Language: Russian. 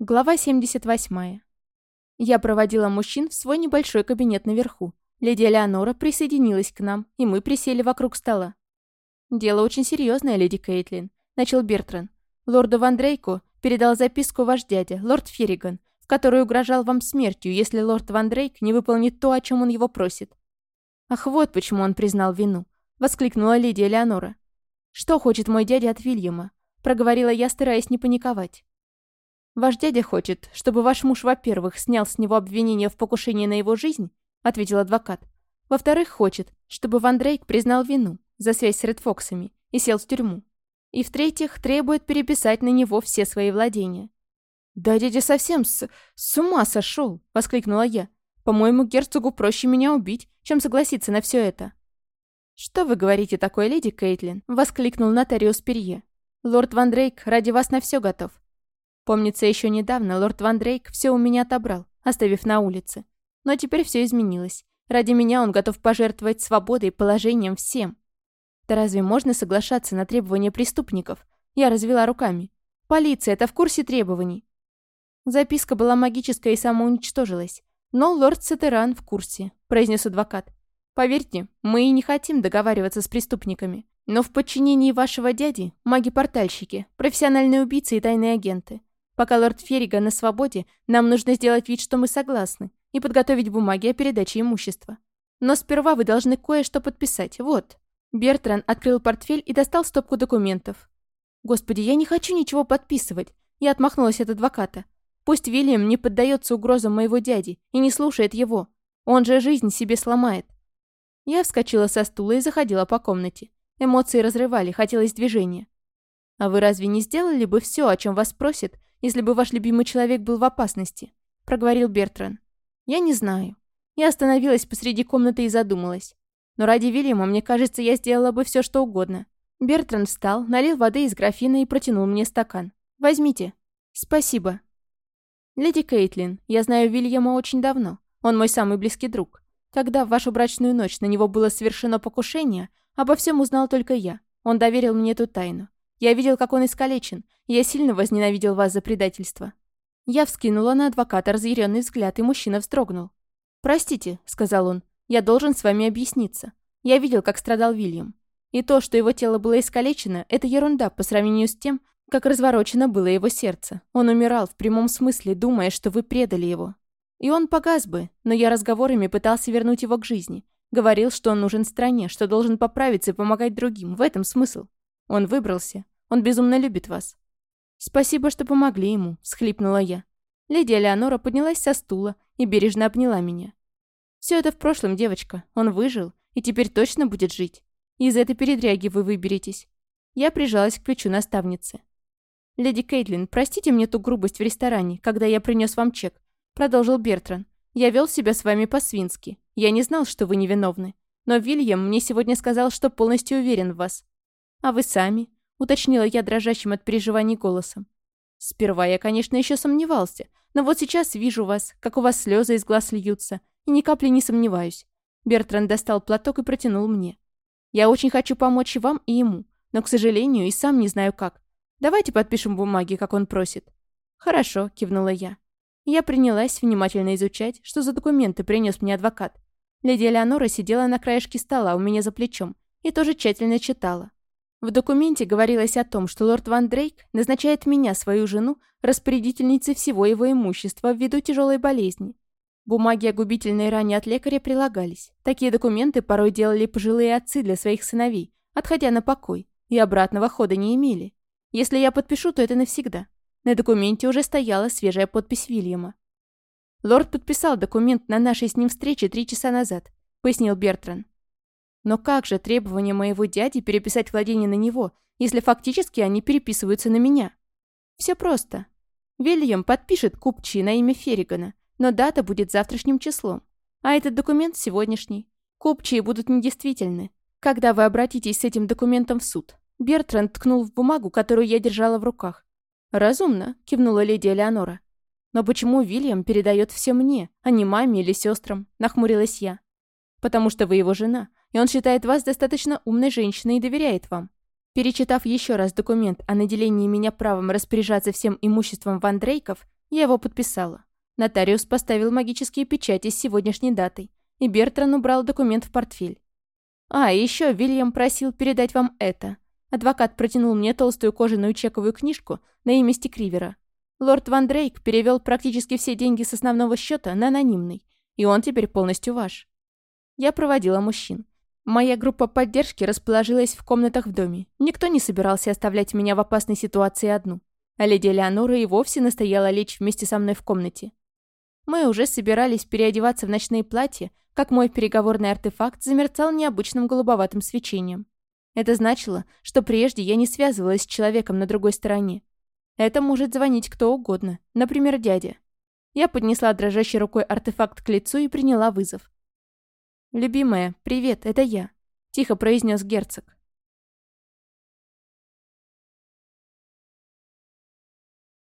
Глава 78. Я проводила мужчин в свой небольшой кабинет наверху. Леди Элеонора присоединилась к нам, и мы присели вокруг стола. «Дело очень серьезное, леди Кейтлин», — начал Бертран. «Лорду Ван Дрейку передал записку ваш дядя, лорд Ферриган, в которой угрожал вам смертью, если лорд Ван Дрейк не выполнит то, о чем он его просит». «Ах, вот почему он признал вину», — воскликнула леди Элеонора. «Что хочет мой дядя от Вильяма?» — проговорила я, стараясь не паниковать. «Ваш дядя хочет, чтобы ваш муж, во-первых, снял с него обвинение в покушении на его жизнь», — ответил адвокат. «Во-вторых, хочет, чтобы Ван Дрейк признал вину за связь с Редфоксами и сел в тюрьму. И в-третьих, требует переписать на него все свои владения». «Да дядя совсем с... с ума сошел!» — воскликнула я. «По-моему, герцогу проще меня убить, чем согласиться на все это». «Что вы говорите такой, леди Кейтлин?» — воскликнул нотариус Перье. «Лорд Ван Дрейк ради вас на все готов. Помнится, еще недавно лорд Ван Дрейк все у меня отобрал, оставив на улице. Но теперь все изменилось. Ради меня он готов пожертвовать свободой и положением всем. Да разве можно соглашаться на требования преступников? Я развела руками. Полиция, это в курсе требований. Записка была магическая и самоуничтожилась. Но лорд Сатеран в курсе, произнес адвокат. Поверьте, мы и не хотим договариваться с преступниками. Но в подчинении вашего дяди маги-портальщики, профессиональные убийцы и тайные агенты. Пока лорд Феррига на свободе, нам нужно сделать вид, что мы согласны, и подготовить бумаги о передаче имущества. Но сперва вы должны кое-что подписать. Вот». Бертран открыл портфель и достал стопку документов. «Господи, я не хочу ничего подписывать». Я отмахнулась от адвоката. «Пусть Вильям не поддается угрозам моего дяди и не слушает его. Он же жизнь себе сломает». Я вскочила со стула и заходила по комнате. Эмоции разрывали, хотелось движения. «А вы разве не сделали бы все, о чем вас просит, если бы ваш любимый человек был в опасности?» — проговорил Бертран. «Я не знаю». Я остановилась посреди комнаты и задумалась. Но ради Вильяма, мне кажется, я сделала бы все, что угодно. Бертран встал, налил воды из графина и протянул мне стакан. «Возьмите». «Спасибо». «Леди Кейтлин, я знаю Вильяма очень давно. Он мой самый близкий друг. Когда в вашу брачную ночь на него было совершено покушение, обо всем узнал только я. Он доверил мне эту тайну. Я видел, как он искалечен, я сильно возненавидел вас за предательство». Я вскинула на адвоката разъяренный взгляд, и мужчина вздрогнул. «Простите», — сказал он, — «я должен с вами объясниться. Я видел, как страдал Вильям. И то, что его тело было искалечено, это ерунда по сравнению с тем, как разворочено было его сердце. Он умирал в прямом смысле, думая, что вы предали его. И он погас бы, но я разговорами пытался вернуть его к жизни. Говорил, что он нужен стране, что должен поправиться и помогать другим. В этом смысл. Он выбрался. Он безумно любит вас». «Спасибо, что помогли ему», — всхлипнула я. Леди Элеонора поднялась со стула и бережно обняла меня. «Все это в прошлом, девочка. Он выжил и теперь точно будет жить. Из этой передряги вы выберетесь». Я прижалась к плечу наставницы. «Леди Кейтлин, простите мне ту грубость в ресторане, когда я принес вам чек», — продолжил Бертран. «Я вел себя с вами по-свински. Я не знал, что вы невиновны. Но Вильям мне сегодня сказал, что полностью уверен в вас. А вы сами? Уточнила я дрожащим от переживаний голосом. Сперва я, конечно, еще сомневался, но вот сейчас вижу вас, как у вас слезы из глаз льются, и ни капли не сомневаюсь. Бертран достал платок и протянул мне. Я очень хочу помочь и вам, и ему, но, к сожалению, и сам не знаю как. Давайте подпишем бумаги, как он просит. Хорошо, кивнула я. Я принялась внимательно изучать, что за документы принес мне адвокат. Леди Элеонора сидела на краешке стола у меня за плечом и тоже тщательно читала. В документе говорилось о том, что лорд Ван Дрейк назначает меня, свою жену, распорядительницей всего его имущества ввиду тяжелой болезни. Бумаги о губительной ране от лекаря прилагались. Такие документы порой делали пожилые отцы для своих сыновей, отходя на покой, и обратного хода не имели. Если я подпишу, то это навсегда. На документе уже стояла свежая подпись Вильяма. «Лорд подписал документ на нашей с ним встрече три часа назад», — пояснил Бертран. Но как же требование моего дяди переписать владение на него, если фактически они переписываются на меня? Все просто. Вильям подпишет купчи на имя Ферригана, но дата будет завтрашним числом. А этот документ сегодняшний. Купчие будут недействительны. Когда вы обратитесь с этим документом в суд? Бертранд ткнул в бумагу, которую я держала в руках. «Разумно», — кивнула леди Элеонора. «Но почему Вильям передает все мне, а не маме или сестрам?» — нахмурилась я. «Потому что вы его жена, и он считает вас достаточно умной женщиной и доверяет вам. Перечитав еще раз документ о наделении меня правом распоряжаться всем имуществом Ван Дрейков, Я его подписала. Нотариус поставил магические печати с сегодняшней датой, и Бертран убрал документ в портфель. «А, еще Вильям просил передать вам это». Адвокат протянул мне толстую кожаную чековую книжку на имя Стикривера. Лорд Ван Дрейк перевел практически все деньги с основного счета на анонимный, и он теперь полностью ваш. Я проводила мужчин. Моя группа поддержки расположилась в комнатах в доме. Никто не собирался оставлять меня в опасной ситуации одну. А леди Леонора и вовсе настояла лечь вместе со мной в комнате. Мы уже собирались переодеваться в ночные платья, как мой переговорный артефакт замерцал необычным голубоватым свечением. Это значило, что прежде я не связывалась с человеком на другой стороне. Это может звонить кто угодно, например, дядя. Я поднесла дрожащей рукой артефакт к лицу и приняла вызов. «Любимая, привет, это я», — тихо произнес герцог.